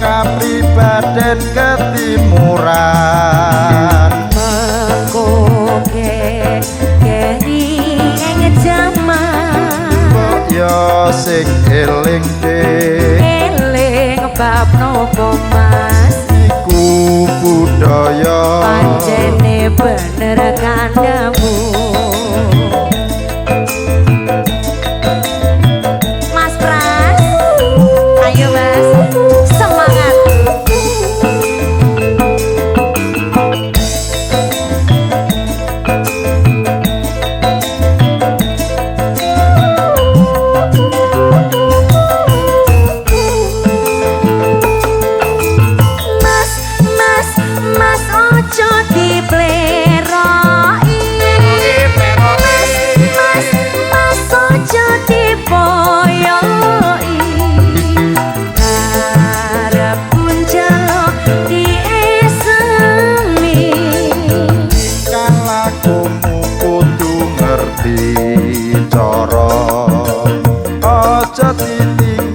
kapribaden ketimuran. Mako ke keri enge jaman Mokyo sing eling de Eling bab nopo mas Iku budaya Pancene bener kandamu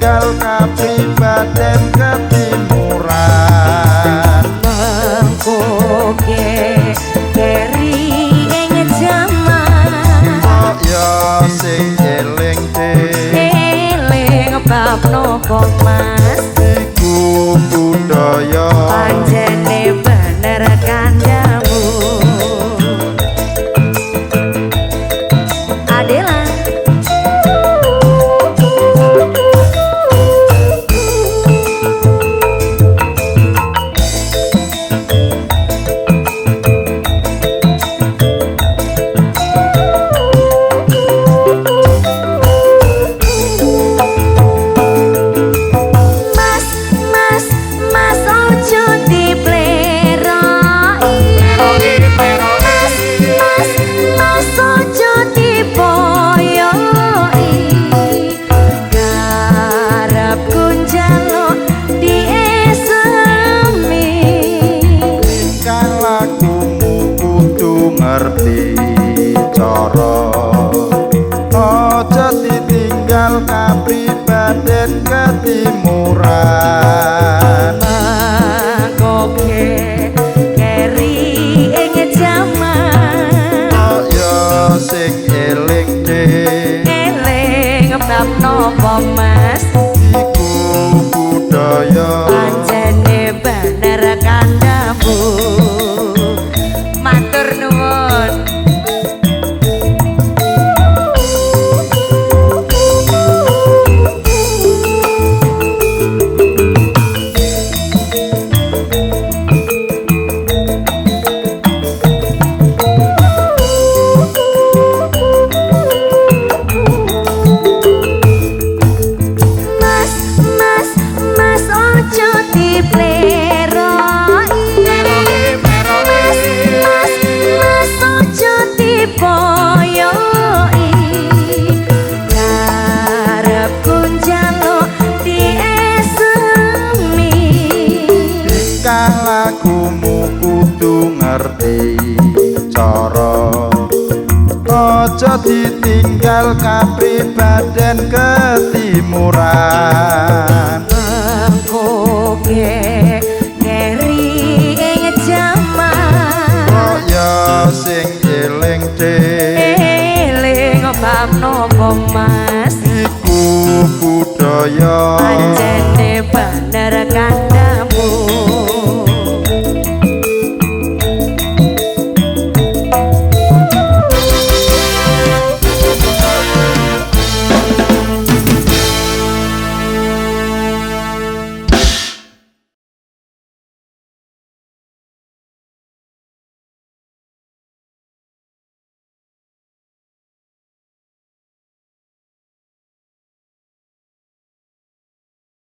kal kapribadem kepi tinggal kapribaden ketimuran. Nah. ojo ditinggal kapribaden ketimuran. Kokke ngeri jaman. Kaya sing eling de eling opam mas. Iku budaya. Anjene bener kan